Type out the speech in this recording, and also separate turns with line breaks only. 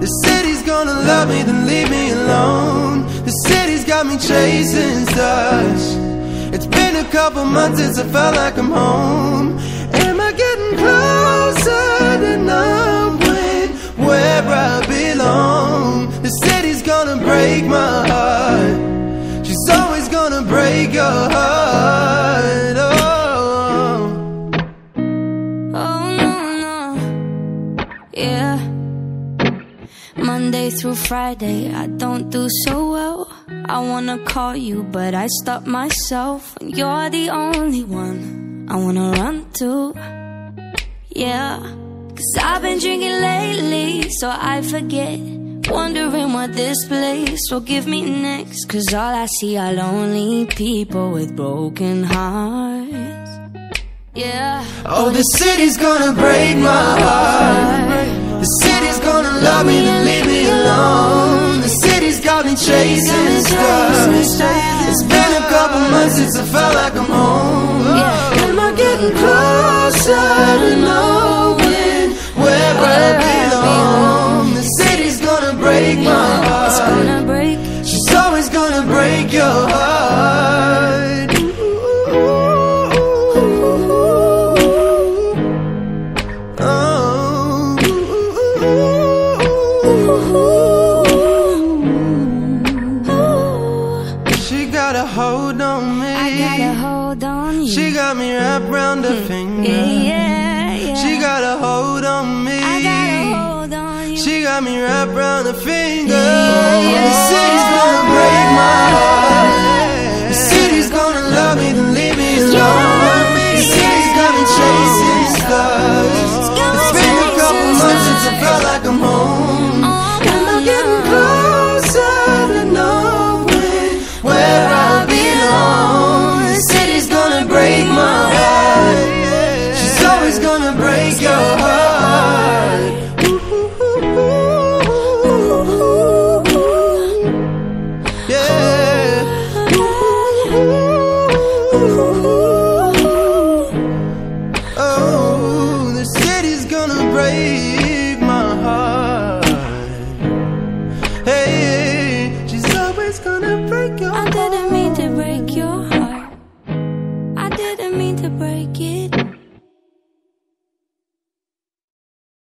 The city's gonna love me, then leave me alone. The city's got me chasing stars. It's been a couple months since I felt like I'm home. Am I getting closer to knowing where I belong? The city's gonna break my heart. She's always gonna break your heart. Oh.
Oh no, no, yeah. Monday through Friday, I don't do so well. I wanna call you, but I stop myself. And you're the only one I wanna run to. Yeah, cause I've been drinking lately, so I forget. Wondering what this place will give me next. Cause all I see are lonely people with broken hearts. Yeah.
Oh, the city's gonna break my heart. Since I felt like I'm home. Am I getting closer to knowing where I belong? The city's gonna break my
It's
heart.
gonna break.
She's always gonna break your heart. Got a hold on me.
I gotta hold on you.
She got me wrapped around her mm-hmm. finger.
yeah, yeah, yeah.
She got a hold on me.
I gotta hold on you.
She got me wrapped around her finger.
Yeah, yeah. Mean to break